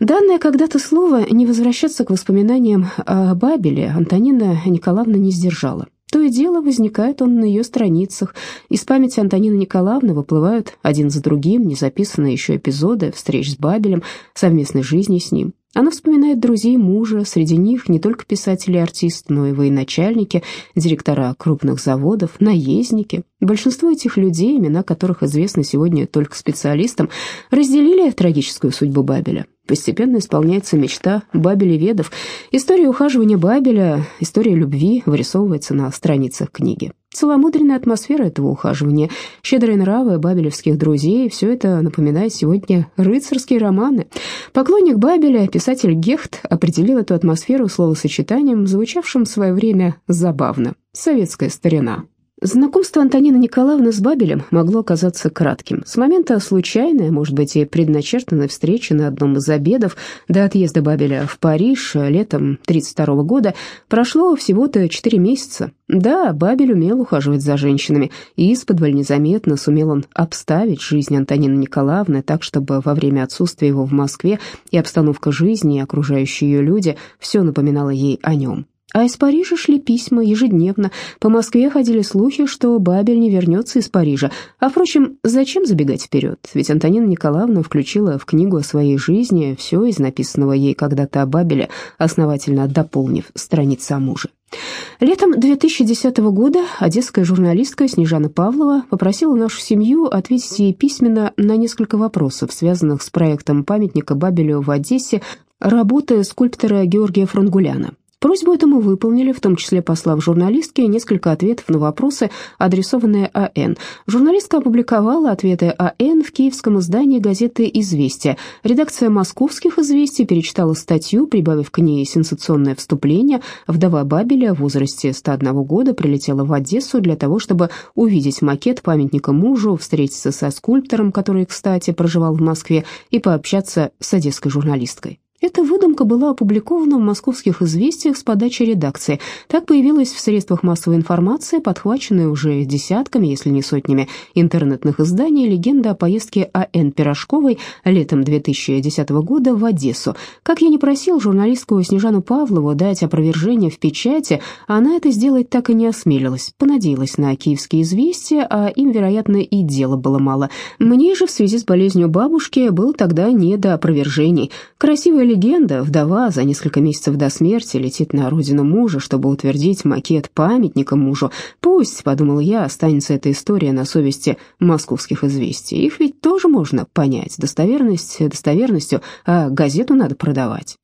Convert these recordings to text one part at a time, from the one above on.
Данное когда-то слово «не возвращаться к воспоминаниям о Бабеле» Антонина Николаевна не сдержала. То и дело возникает он на ее страницах. Из памяти Антонины Николаевны выплывают один за другим незаписанные еще эпизоды встреч с Бабелем, совместной жизни с ним. Она вспоминает друзей мужа, среди них не только писатели и артисты, но и военачальники, директора крупных заводов, наездники. Большинство этих людей, имена которых известны сегодня только специалистам, разделили трагическую судьбу Бабеля. Постепенно исполняется мечта Бабелеведов. История ухаживания Бабеля, история любви вырисовывается на страницах книги. Целомудренная атмосфера этого ухаживания, щедрые нравы бабелевских друзей – все это напоминает сегодня рыцарские романы. Поклонник Бабеля, писатель Гехт, определил эту атмосферу словосочетанием, звучавшим в свое время забавно – «советская старина». Знакомство Антонины Николаевны с Бабелем могло оказаться кратким. С момента случайной, может быть, и предначертанной встречи на одном из обедов до отъезда Бабеля в Париж летом 1932 года прошло всего-то 4 месяца. Да, Бабель умел ухаживать за женщинами, и исподволь незаметно сумел он обставить жизнь Антонины Николаевны так, чтобы во время отсутствия его в Москве и обстановка жизни, и окружающие ее люди, все напоминало ей о нем. А из Парижа шли письма ежедневно. По Москве ходили слухи, что Бабель не вернется из Парижа. А, впрочем, зачем забегать вперед? Ведь Антонина Николаевна включила в книгу о своей жизни все из написанного ей когда-то о Бабеле, основательно дополнив страницы о муже. Летом 2010 года одесская журналистка Снежана Павлова попросила нашу семью ответить ей письменно на несколько вопросов, связанных с проектом памятника Бабелю в Одессе, работы скульптора Георгия Франгуляна. Просьбу эту мы выполнили, в том числе послав журналистке несколько ответов на вопросы, адресованные АН. Журналистка опубликовала ответы АН в киевском издании газеты «Известия». Редакция московских «Известий» перечитала статью, прибавив к ней сенсационное вступление. Вдова Бабеля в возрасте 101 года прилетела в Одессу для того, чтобы увидеть макет памятника мужу, встретиться со скульптором, который, кстати, проживал в Москве, и пообщаться с одесской журналисткой. Эта выдумка была опубликована в московских известиях с подачи редакции. Так появилась в средствах массовой информации, подхваченная уже десятками, если не сотнями, интернетных изданий легенда о поездке А.Н. Пирожковой летом 2010 года в Одессу. Как я не просил журналистку Снежану Павлову дать опровержение в печати, она это сделать так и не осмелилась. Понадеялась на киевские известия, а им, вероятно, и дела было мало. Мне же в связи с болезнью бабушки было тогда не до опровержений. Красивая легенда, вдова за несколько месяцев до смерти летит на родину мужа, чтобы утвердить макет памятника мужу. Пусть, подумал я, останется эта история на совести московских известий. Их ведь тоже можно понять. Достоверность достоверностью, а газету надо продавать.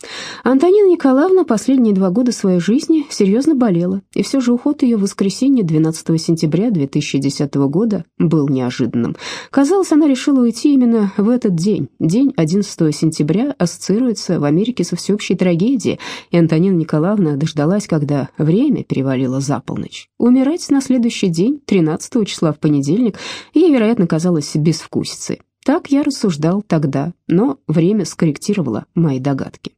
Антонина Николаевна последние два года своей жизни серьезно болела, и все же уход ее в воскресенье 12 сентября 2010 года был неожиданным. Казалось, она решила уйти именно в этот день. День 11 сентября ассоциируется в Америке со всеобщей трагедией, и Антонина Николаевна дождалась, когда время перевалило за полночь. Умирать на следующий день, 13 числа в понедельник, ей, вероятно, казалось безвкусицей. Так я рассуждал тогда, но время скорректировало мои догадки.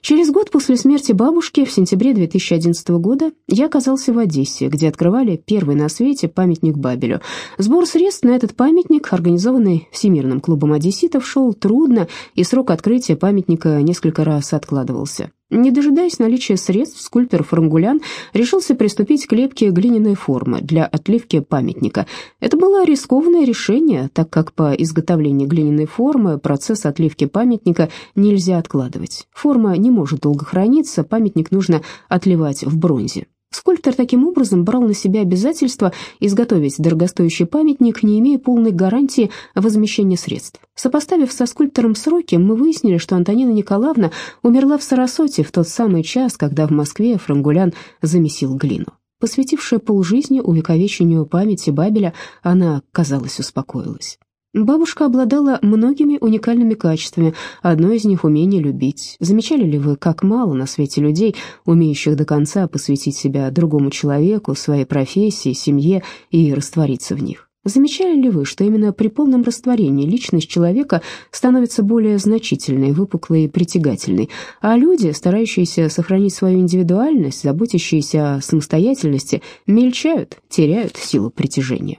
Через год после смерти бабушки, в сентябре 2011 года, я оказался в Одессе, где открывали первый на свете памятник Бабелю. Сбор средств на этот памятник, организованный Всемирным клубом одесситов, шел трудно, и срок открытия памятника несколько раз откладывался. Не дожидаясь наличия средств, скульптор Франгулян решился приступить к лепке глиняной формы для отливки памятника. Это было рискованное решение, так как по изготовлению глиняной формы процесс отливки памятника нельзя откладывать. Форма не может долго храниться, памятник нужно отливать в бронзе. Скульптор таким образом брал на себя обязательство изготовить дорогостоящий памятник, не имея полной гарантии возмещения средств. Сопоставив со скульптором сроки, мы выяснили, что Антонина Николаевна умерла в Сарасоте в тот самый час, когда в Москве Франгулян замесил глину. Посвятившая полжизни увековечению памяти Бабеля, она, казалось, успокоилась. Бабушка обладала многими уникальными качествами, одно из них — умение любить. Замечали ли вы, как мало на свете людей, умеющих до конца посвятить себя другому человеку, своей профессии, семье и раствориться в них? Замечали ли вы, что именно при полном растворении личность человека становится более значительной, выпуклой и притягательной, а люди, старающиеся сохранить свою индивидуальность, заботящиеся о самостоятельности, мельчают, теряют силу притяжения?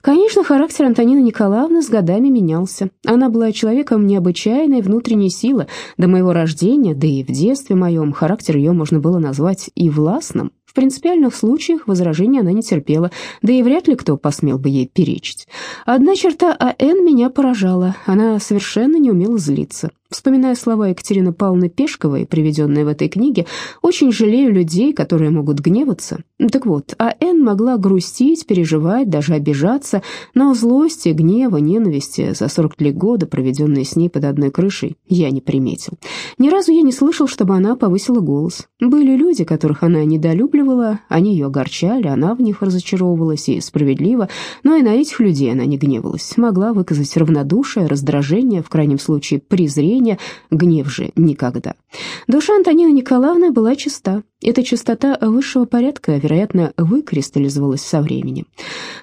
Конечно, характер Антонины Николаевны с годами менялся. Она была человеком необычайной внутренней силы. До моего рождения, да и в детстве моем, характер ее можно было назвать и властным, в принципиальных случаях возражений она не терпела, да и вряд ли кто посмел бы ей перечить. Одна черта А.Н. меня поражала, она совершенно не умела злиться. Вспоминая слова Екатерины Павловны Пешковой, приведенные в этой книге, очень жалею людей, которые могут гневаться. Так вот, А.Н. могла грустить, переживать, даже обижаться, но злости, гнева, ненависти за 43 года, проведенные с ней под одной крышей, я не приметил. Ни разу я не слышал, чтобы она повысила голос. Были люди, которых она недолюбливала, они ее огорчали, она в них разочаровывалась, и справедливо, но и на этих людей она не гневалась, могла выказать равнодушие, раздражение, в крайнем случае презрение, сомнения, гнев же никогда. Душа Антонины Николаевны была чиста. Эта чистота высшего порядка, вероятно, выкристаллизовалась со временем.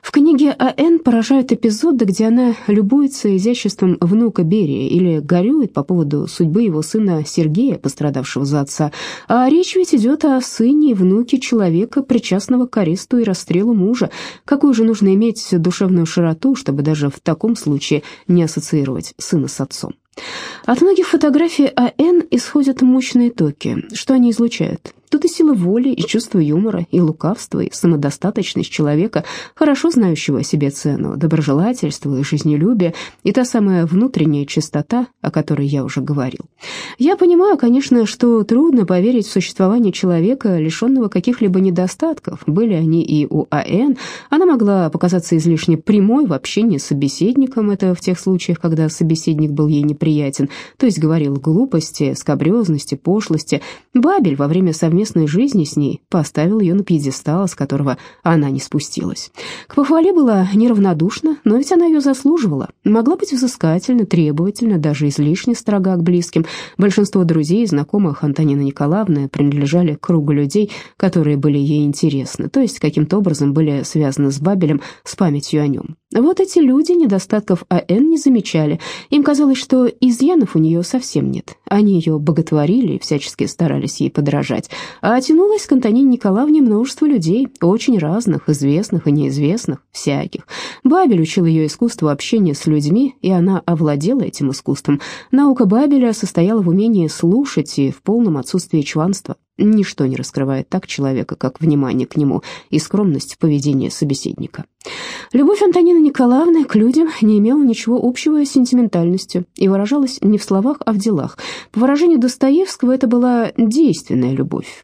В книге А.Н. поражают эпизоды, где она любуется изяществом внука Берия или горюет по поводу судьбы его сына Сергея, пострадавшего за отца. А речь ведь идет о сыне и внуке человека, причастного к аресту и расстрелу мужа. Какую же нужно иметь душевную широту, чтобы даже в таком случае не ассоциировать сына с отцом? От многих фотографий АН исходят мощные токи. Что они излучают? Тут и сила воли, и чувство юмора, и лукавство, и самодостаточность человека, хорошо знающего о себе цену, доброжелательство и жизнелюбие, и та самая внутренняя чистота, о которой я уже говорил. Я понимаю, конечно, что трудно поверить в существование человека, лишенного каких-либо недостатков. Были они и у А.Н. Она могла показаться излишне прямой в общении с собеседником, это в тех случаях, когда собеседник был ей неприятен, то есть говорил глупости, скобрезности, пошлости. Бабель во время совместного совместной жизни с ней поставил ее на пьедестал, с которого она не спустилась. К похвале была неравнодушна, но ведь она ее заслуживала. Могла быть взыскательна, требовательна, даже излишне строга к близким. Большинство друзей и знакомых Антонины Николаевны принадлежали к кругу людей, которые были ей интересны, то есть каким-то образом были связаны с Бабелем, с памятью о нем. Вот эти люди недостатков А.Н. не замечали. Им казалось, что изъянов у нее совсем нет. Они ее боготворили и всячески старались ей подражать. А тянулось к Антонине Николаевне множество людей, очень разных, известных и неизвестных, всяких. Бабель учил ее искусству общения с людьми, и она овладела этим искусством. Наука Бабеля состояла в умении слушать и в полном отсутствии чванства. Ничто не раскрывает так человека, как внимание к нему и скромность в поведении собеседника. Любовь Антонины Николаевны к людям не имела ничего общего с сентиментальностью и выражалась не в словах, а в делах. По выражению Достоевского, это была действенная любовь,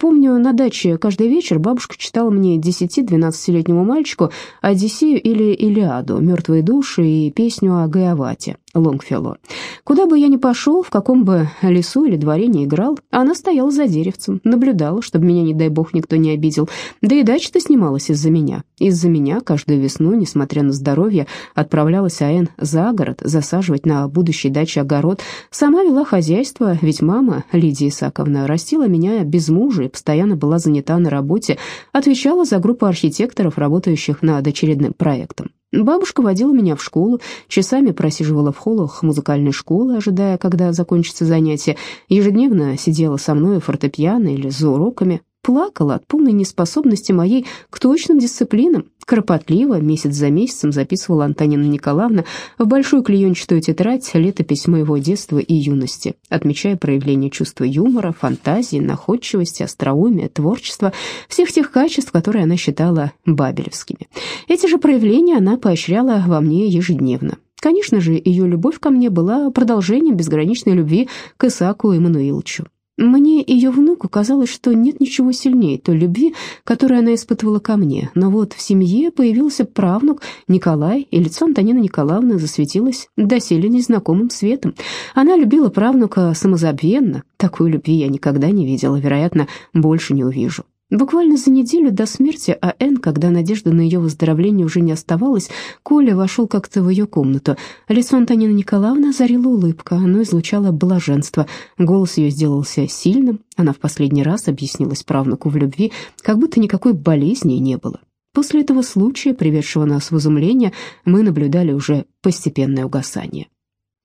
Помню, на даче каждый вечер бабушка читала мне 10-12-летнему мальчику Одиссею или Илиаду, «Мертвые души» и песню о Гаявате. Лонгфелло. Куда бы я ни пошел, в каком бы лесу или дворе не играл, она стояла за деревцем, наблюдала, чтобы меня, не дай бог, никто не обидел. Да и дача-то снималась из-за меня. Из-за меня каждую весну, несмотря на здоровье, отправлялась Аэн за город засаживать на будущей даче огород. Сама вела хозяйство, ведь мама, Лидия Исаковна, растила меня без мужа и постоянно была занята на работе, отвечала за группу архитекторов, работающих над очередным проектом. Бабушка водила меня в школу, часами просиживала в холлах музыкальной школы, ожидая, когда закончится занятие, ежедневно сидела со мной фортепиано или за уроками, плакала от полной неспособности моей к точным дисциплинам, кропотливо, месяц за месяцем записывала Антонина Николаевна в большую клеенчатую тетрадь летопись моего детства и юности, отмечая проявление чувства юмора, фантазии, находчивости, остроумия, творчества, всех тех качеств, которые она считала бабелевскими. Эти же проявления она поощряла во мне ежедневно. Конечно же, ее любовь ко мне была продолжением безграничной любви к Исааку Эммануиловичу. Мне, ее внуку, казалось, что нет ничего сильнее той любви, которую она испытывала ко мне. Но вот в семье появился правнук Николай, и лицо Антонины Николаевны засветилось доселе незнакомым светом. Она любила правнука самозабвенно. Такой любви я никогда не видела, вероятно, больше не увижу. Буквально за неделю до смерти А.Н., когда надежды на ее выздоровление уже не оставалось, Коля вошел как-то в ее комнату. Лицо Антонины Николаевны озарила улыбка, оно излучало блаженство. Голос ее сделался сильным, она в последний раз объяснилась правнуку в любви, как будто никакой болезни не было. После этого случая, приведшего нас в изумление, мы наблюдали уже постепенное угасание.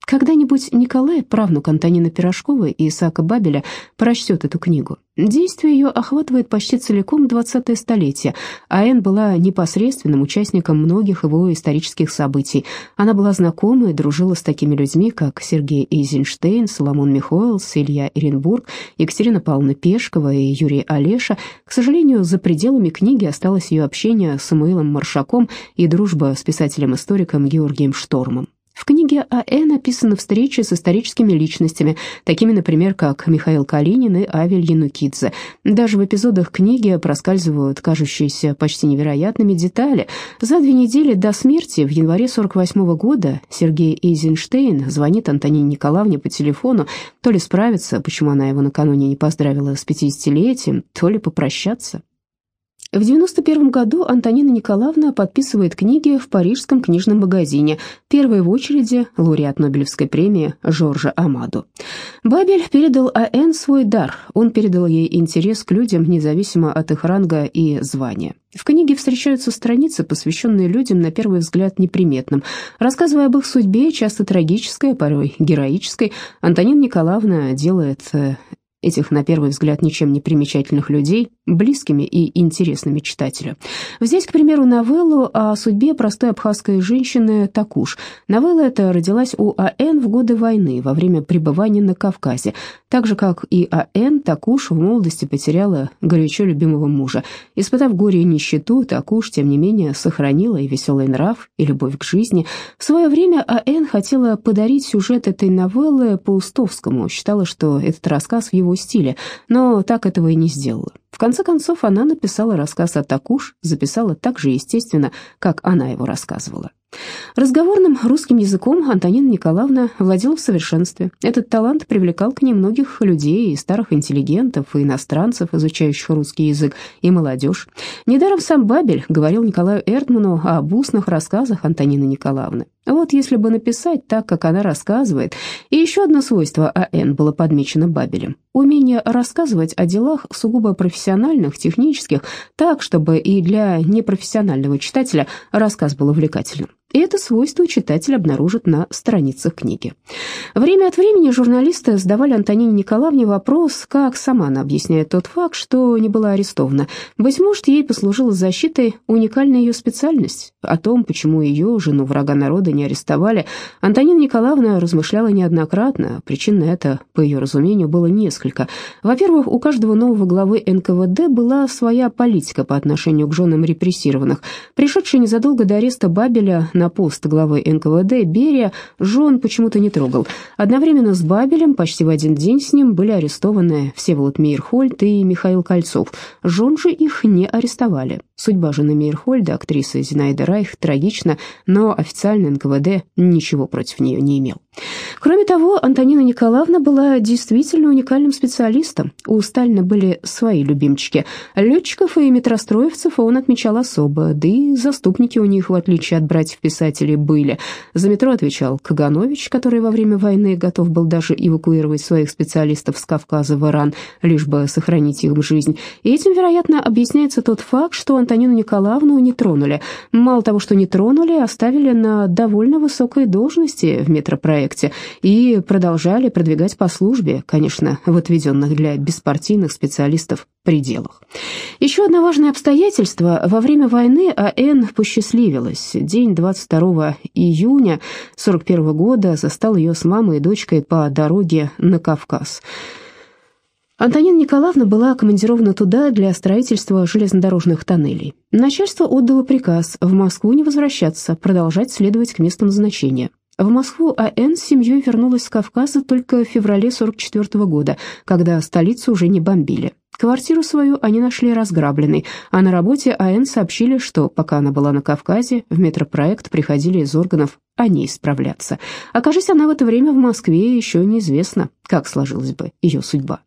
Когда-нибудь Николай, правнук Антонины Пирожковой и Исаака Бабеля, прочтет эту книгу. Действие ее охватывает почти целиком 20-е столетие, а Энн была непосредственным участником многих его исторических событий. Она была знакома и дружила с такими людьми, как Сергей Эйзенштейн, Соломон Михоэлс, Илья Иренбург, Екатерина Павловна Пешкова и Юрий Олеша. К сожалению, за пределами книги осталось ее общение с Самуилом Маршаком и дружба с писателем-историком Георгием Штормом. В книге А.Э. написаны встречи с историческими личностями, такими, например, как Михаил Калинин и Авель Янукидзе. Даже в эпизодах книги проскальзывают кажущиеся почти невероятными детали. За две недели до смерти, в январе 48 -го года, Сергей Эйзенштейн звонит Антонине Николаевне по телефону, то ли справиться, почему она его накануне не поздравила с 50-летием, то ли попрощаться. В 91 году Антонина Николаевна подписывает книги в парижском книжном магазине, первой в очереди лауреат Нобелевской премии Жоржа Амаду. Бабель передал А.Н. свой дар, он передал ей интерес к людям, независимо от их ранга и звания. В книге встречаются страницы, посвященные людям, на первый взгляд, неприметным. Рассказывая об их судьбе, часто трагической, а порой героической, Антонина Николаевна делает э, этих, на первый взгляд, ничем не примечательных людей близкими и интересными читателю. Взять, к примеру, новеллу о судьбе простой абхазской женщины Такуш. Новелла эта родилась у А.Н. в годы войны, во время пребывания на Кавказе. Так же, как и А.Н., Такуш в молодости потеряла горячо любимого мужа. Испытав горе и нищету, Такуш, тем не менее, сохранила и веселый нрав, и любовь к жизни. В свое время А.Н. хотела подарить сюжет этой новеллы Паустовскому, считала, что этот рассказ в его стиле, но так этого и не сделала. В конце концов, она написала рассказ о Такуш, записала так же естественно, как она его рассказывала. Разговорным русским языком Антонина Николаевна владела в совершенстве. Этот талант привлекал к ней многих людей, и старых интеллигентов, и иностранцев, изучающих русский язык, и молодежь. Недаром сам Бабель говорил Николаю Эрдману об устных рассказах Антонины Николаевны. Вот если бы написать так, как она рассказывает. И еще одно свойство А.Н. было подмечено Бабелем. Умение рассказывать о делах сугубо профессиональных, технических, так, чтобы и для непрофессионального читателя рассказ был увлекательным. И это свойство читатель обнаружит на страницах книги. Время от времени журналисты задавали Антонине Николаевне вопрос, как сама она объясняет тот факт, что не была арестована. Быть может, ей послужила защитой уникальная ее специальность. О том, почему ее, жену врага народа, не арестовали, Антонина Николаевна размышляла неоднократно. Причин на это, по ее разумению, было несколько. Во-первых, у каждого нового главы НКВД была своя политика по отношению к женам репрессированных. Пришедшая незадолго до ареста Бабеля на пост главы НКВД Берия жен почему-то не трогал. Одновременно с Бабелем, почти в один день с ним, были арестованы Всеволод Мейерхольд и Михаил Кольцов. Жен же их не арестовали. Судьба жены Мейерхольда, актрисы Зинаида Райх, трагична, но официально НКВД ничего против нее не имел. Кроме того, Антонина Николаевна была действительно уникальным специалистом. У Сталина были свои любимчики. Летчиков и метростроевцев он отмечал особо, да и заступники у них, в отличие от братьев-писателей, были. За метро отвечал Каганович, который во время войны готов был даже эвакуировать своих специалистов с Кавказа в Иран, лишь бы сохранить их жизнь. И этим, вероятно, объясняется тот факт, что Антонину Николаевну не тронули. Мало того, что не тронули, оставили на довольно высокой должности в метропроекте и продолжали продвигать по службе, конечно, в отведенных для беспартийных специалистов пределах. Еще одно важное обстоятельство. Во время войны А.Н. посчастливилась. День 22 июня 41 года застал ее с мамой и дочкой по дороге на Кавказ. Антонина Николаевна была командирована туда для строительства железнодорожных тоннелей. Начальство отдало приказ в Москву не возвращаться, продолжать следовать к месту назначения. В Москву А.Н. с семьей вернулась с Кавказа только в феврале 44 года, когда столицу уже не бомбили. Квартиру свою они нашли разграбленной, а на работе А.Н. сообщили, что пока она была на Кавказе, в метропроект приходили из органов о ней справляться. Окажись она в это время в Москве, еще неизвестно, как сложилась бы ее судьба.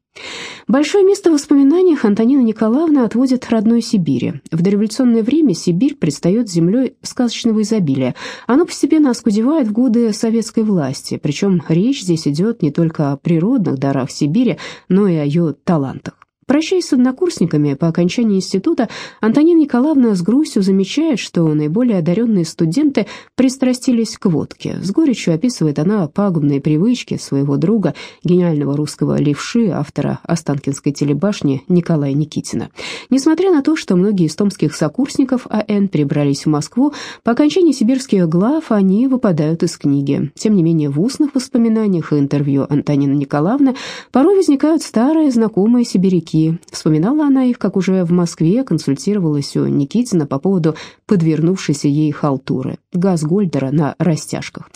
Большое место в воспоминаниях Антонина Николаевна отводит родной Сибири. В дореволюционное время Сибирь предстает землей сказочного изобилия. Оно постепенно оскудевает в годы советской власти, причем речь здесь идет не только о природных дарах Сибири, но и о ее талантах. Прощаясь с однокурсниками по окончании института, Антонина Николаевна с грустью замечает, что наиболее одаренные студенты пристрастились к водке. С горечью описывает она пагубные привычки своего друга, гениального русского левши, автора Останкинской телебашни Николая Никитина. Несмотря на то, что многие из томских сокурсников А.Н. перебрались в Москву, по окончании сибирских глав они выпадают из книги. Тем не менее, в устных воспоминаниях и интервью Антонины Николаевны порой возникают старые знакомые сибиряки, стихи. Вспоминала она их, как уже в Москве консультировалась у Никитина по поводу подвернувшейся ей халтуры, газгольдера на растяжках.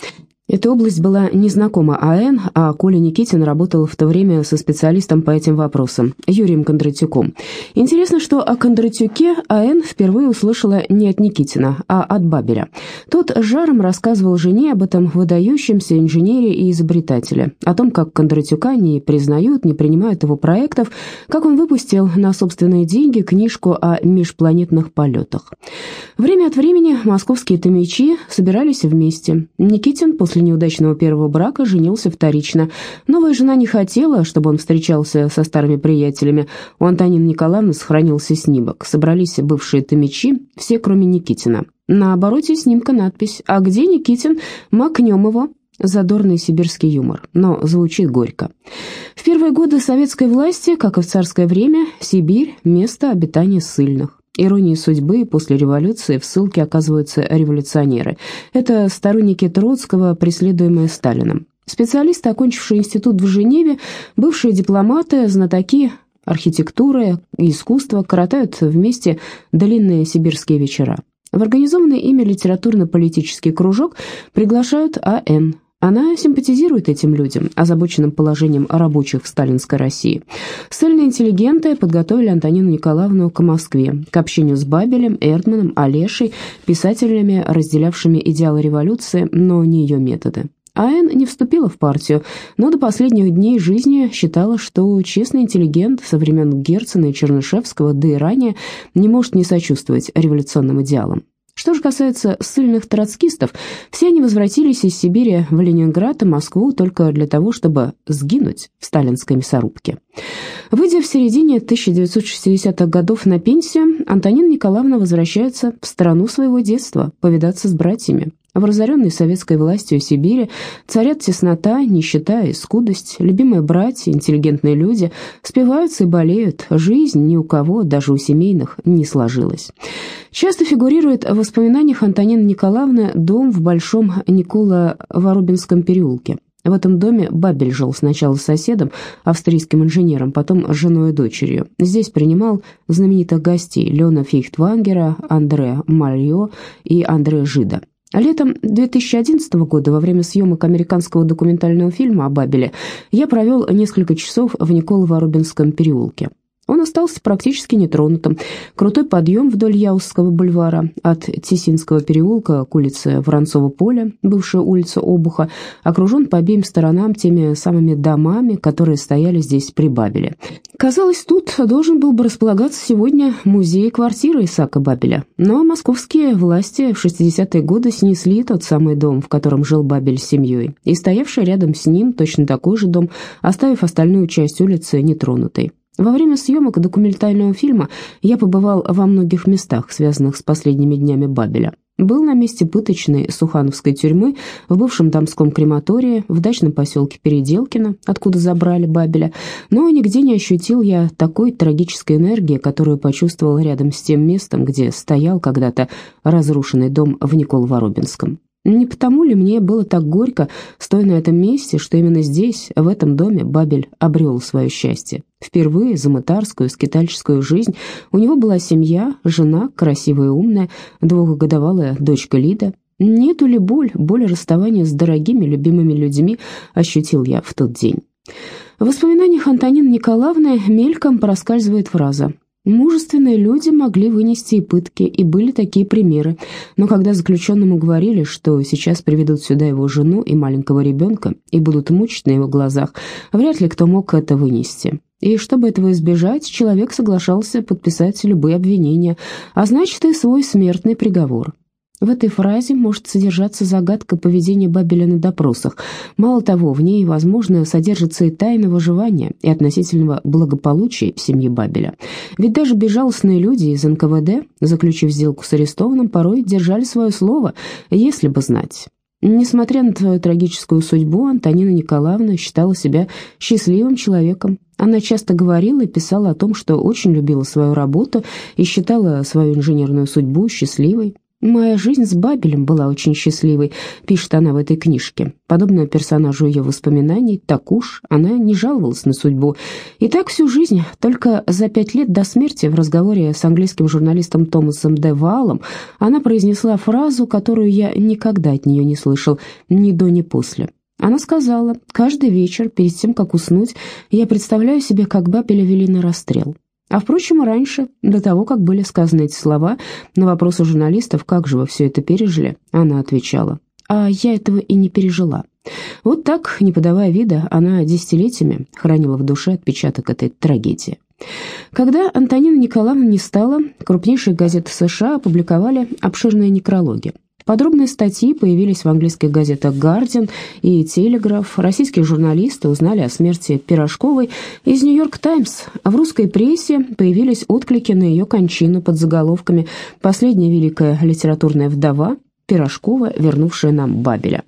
Эта область была незнакома АН, а Коля Никитин работал в то время со специалистом по этим вопросам, Юрием Кондратюком. Интересно, что о Кондратюке АН впервые услышала не от Никитина, а от Бабеля. Тот жаром рассказывал жене об этом выдающемся инженере и изобретателе, о том, как Кондратюка не признают, не принимают его проектов, как он выпустил на собственные деньги книжку о межпланетных полетах. Время от времени московские томичи собирались вместе. Никитин после неудачного первого брака женился вторично. Новая жена не хотела, чтобы он встречался со старыми приятелями. У Антонины Николаевны сохранился снимок. Собрались бывшие томичи, все кроме Никитина. На обороте снимка надпись «А где Никитин? Макнем его». Задорный сибирский юмор, но звучит горько. В первые годы советской власти, как и в царское время, Сибирь – место обитания ссыльных. Иронии судьбы после революции в ссылке оказываются революционеры. Это сторонники Троцкого, преследуемые Сталином. Специалисты, окончившие институт в Женеве, бывшие дипломаты, знатоки архитектуры и искусства коротают вместе длинные сибирские вечера. В организованный ими литературно-политический кружок приглашают А.Н., она симпатизирует этим людям, озабоченным положением рабочих в сталинской России. Сильные интеллигенты подготовили Антонину Николаевну к Москве, к общению с Бабелем, Эрдманом, Олешей, писателями, разделявшими идеалы революции, но не ее методы. Айн не вступила в партию, но до последних дней жизни считала, что честный интеллигент со времен Герцена и Чернышевского, да и ранее, не может не сочувствовать революционным идеалам. Что же касается ссыльных троцкистов, все они возвратились из Сибири в Ленинград и Москву только для того, чтобы сгинуть в сталинской мясорубке. Выйдя в середине 1960-х годов на пенсию, Антонина Николаевна возвращается в страну своего детства, повидаться с братьями. В разоренной советской властью Сибири царят теснота, нищета и скудость. Любимые братья, интеллигентные люди спиваются и болеют. Жизнь ни у кого, даже у семейных, не сложилась. Часто фигурирует в воспоминаниях Антонины Николаевны дом в Большом Никола-Воробинском переулке. В этом доме Бабель жил сначала с соседом, австрийским инженером, потом с женой и дочерью. Здесь принимал знаменитых гостей Леона Фейхтвангера, Андре Мальо и Андре Жида. Летом 2011 года, во время съемок американского документального фильма о Бабеле, я провел несколько часов в Николово-Рубинском переулке. Он остался практически нетронутым. Крутой подъем вдоль Яузского бульвара от Тесинского переулка к улице Воронцова поля, бывшая улица Обуха, окружен по обеим сторонам теми самыми домами, которые стояли здесь при Бабеле. Казалось, тут должен был бы располагаться сегодня музей и квартира Исаака Бабеля. Но московские власти в 60-е годы снесли тот самый дом, в котором жил Бабель с семьей, и стоявший рядом с ним точно такой же дом, оставив остальную часть улицы нетронутой. Во время съемок документального фильма я побывал во многих местах, связанных с последними днями Бабеля. Был на месте пыточной Сухановской тюрьмы, в бывшем Домском крематории, в дачном поселке Переделкино, откуда забрали Бабеля, но нигде не ощутил я такой трагической энергии, которую почувствовал рядом с тем местом, где стоял когда-то разрушенный дом в Николо-Воробинском. Не потому ли мне было так горько, стоя на этом месте, что именно здесь, в этом доме, Бабель обрел свое счастье? Впервые за мытарскую, скитальческую жизнь у него была семья, жена, красивая и умная, двухгодовалая дочка Лида. Нету ли боль, боль расставания с дорогими, любимыми людьми ощутил я в тот день. В воспоминаниях Антонины Николаевны мельком проскальзывает фраза Мужественные люди могли вынести и пытки, и были такие примеры. Но когда заключенному говорили, что сейчас приведут сюда его жену и маленького ребенка и будут мучить на его глазах, вряд ли кто мог это вынести. И чтобы этого избежать, человек соглашался подписать любые обвинения, а значит и свой смертный приговор. В этой фразе может содержаться загадка поведения Бабеля на допросах. Мало того, в ней, возможно, содержится и тайна выживания и относительного благополучия семьи Бабеля. Ведь даже безжалостные люди из НКВД, заключив сделку с арестованным, порой держали свое слово, если бы знать. Несмотря на трагическую судьбу, Антонина Николаевна считала себя счастливым человеком. Она часто говорила и писала о том, что очень любила свою работу и считала свою инженерную судьбу счастливой. «Моя жизнь с Бабелем была очень счастливой», — пишет она в этой книжке. Подобно персонажу ее воспоминаний, так уж она не жаловалась на судьбу. И так всю жизнь, только за пять лет до смерти в разговоре с английским журналистом Томасом Де Валом она произнесла фразу, которую я никогда от нее не слышал, ни до, ни после. Она сказала, «Каждый вечер, перед тем, как уснуть, я представляю себе, как Бабеля вели на расстрел». А, впрочем, раньше, до того, как были сказаны эти слова, на вопросы журналистов, как же вы все это пережили, она отвечала, а я этого и не пережила. Вот так, не подавая вида, она десятилетиями хранила в душе отпечаток этой трагедии. Когда Антонина Николаевна не стала, крупнейшие газеты США опубликовали обширные некрологи. Подробные статьи появились в английских газетах «Гардиан» и «Телеграф». Российские журналисты узнали о смерти Пирожковой из «Нью-Йорк Таймс». В русской прессе появились отклики на ее кончину под заголовками «Последняя великая литературная вдова», Пирожкова, вернувшая нам Бабеля.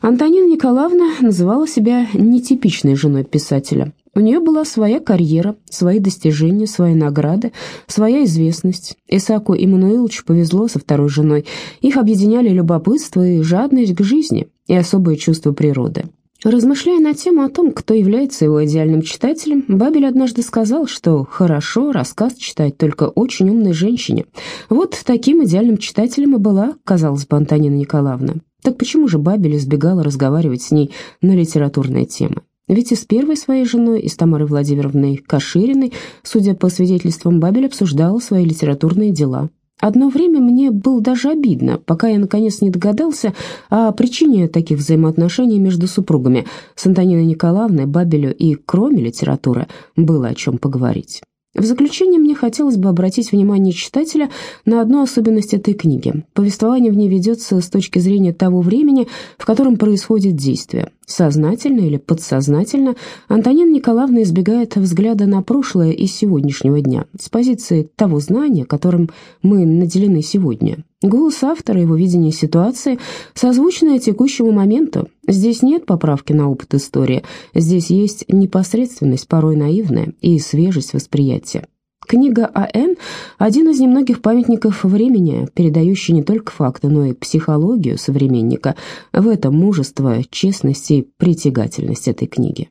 Антонина Николаевна называла себя нетипичной женой писателя. У нее была своя карьера, свои достижения, свои награды, своя известность. Исаку Иммануиловичу повезло со второй женой. Их объединяли любопытство и жадность к жизни, и особое чувство природы. Размышляя на тему о том, кто является его идеальным читателем, Бабель однажды сказал, что хорошо рассказ читать только очень умной женщине. Вот таким идеальным читателем и была, казалось бы, Антонина Николаевна. Так почему же Бабель избегала разговаривать с ней на литературные темы? Ведь и с первой своей женой, и с Тамарой Владимировной Кашириной, судя по свидетельствам, Бабель обсуждал свои литературные дела. Одно время мне было даже обидно, пока я наконец не догадался о причине таких взаимоотношений между супругами. С Антониной Николаевной, Бабелю и кроме литературы было о чем поговорить. В заключение мне хотелось бы обратить внимание читателя на одну особенность этой книги. Повествование в ней ведется с точки зрения того времени, в котором происходит действие. Сознательно или подсознательно Антонина Николаевна избегает взгляда на прошлое из сегодняшнего дня, с позиции того знания, которым мы наделены сегодня. Голос автора, его видение ситуации созвучное текущему моменту. Здесь нет поправки на опыт истории, здесь есть непосредственность, порой наивная, и свежесть восприятия. Книга А.Н. – один из немногих памятников времени, передающий не только факты, но и психологию современника. В этом мужество, честность и притягательность этой книги.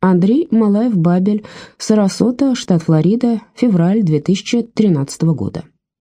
Андрей Малаев-Бабель, Сарасота, штат Флорида, февраль 2013 года.